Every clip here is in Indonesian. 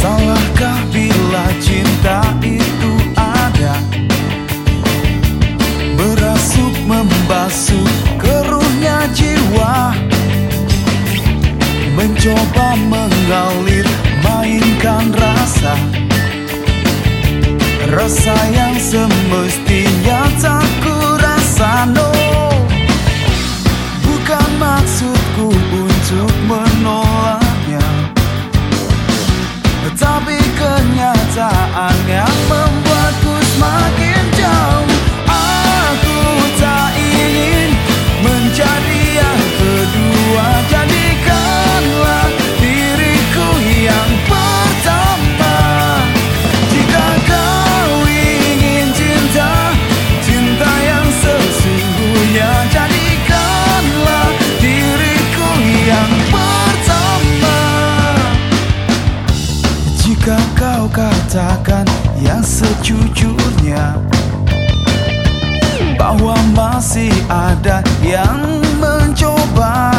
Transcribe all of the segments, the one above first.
Salahkah bila cinta itu ada? Merasuk membasuh Mencoba mengalir mainkan rasa. Rasa yang semestinya yang sejujurnya Bahwa masih ada yang mencoba.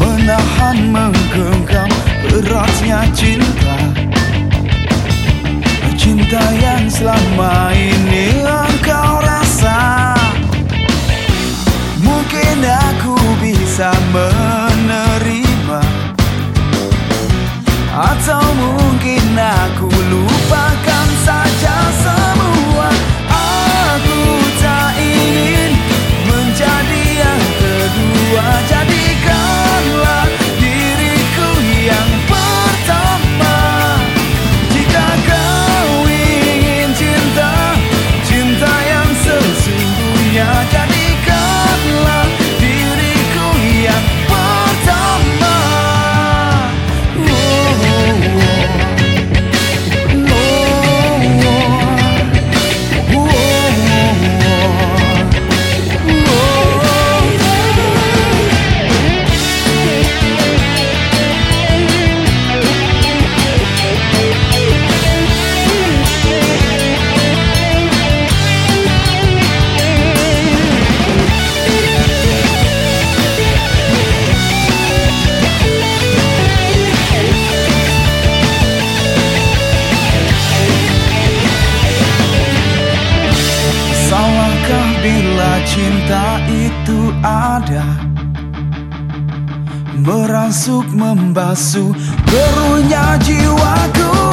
Menahan menggenggam eratnya cinta. Cinta yang selama Bila cinta itu ada. Merasuk membasuh keruhnya jiwaku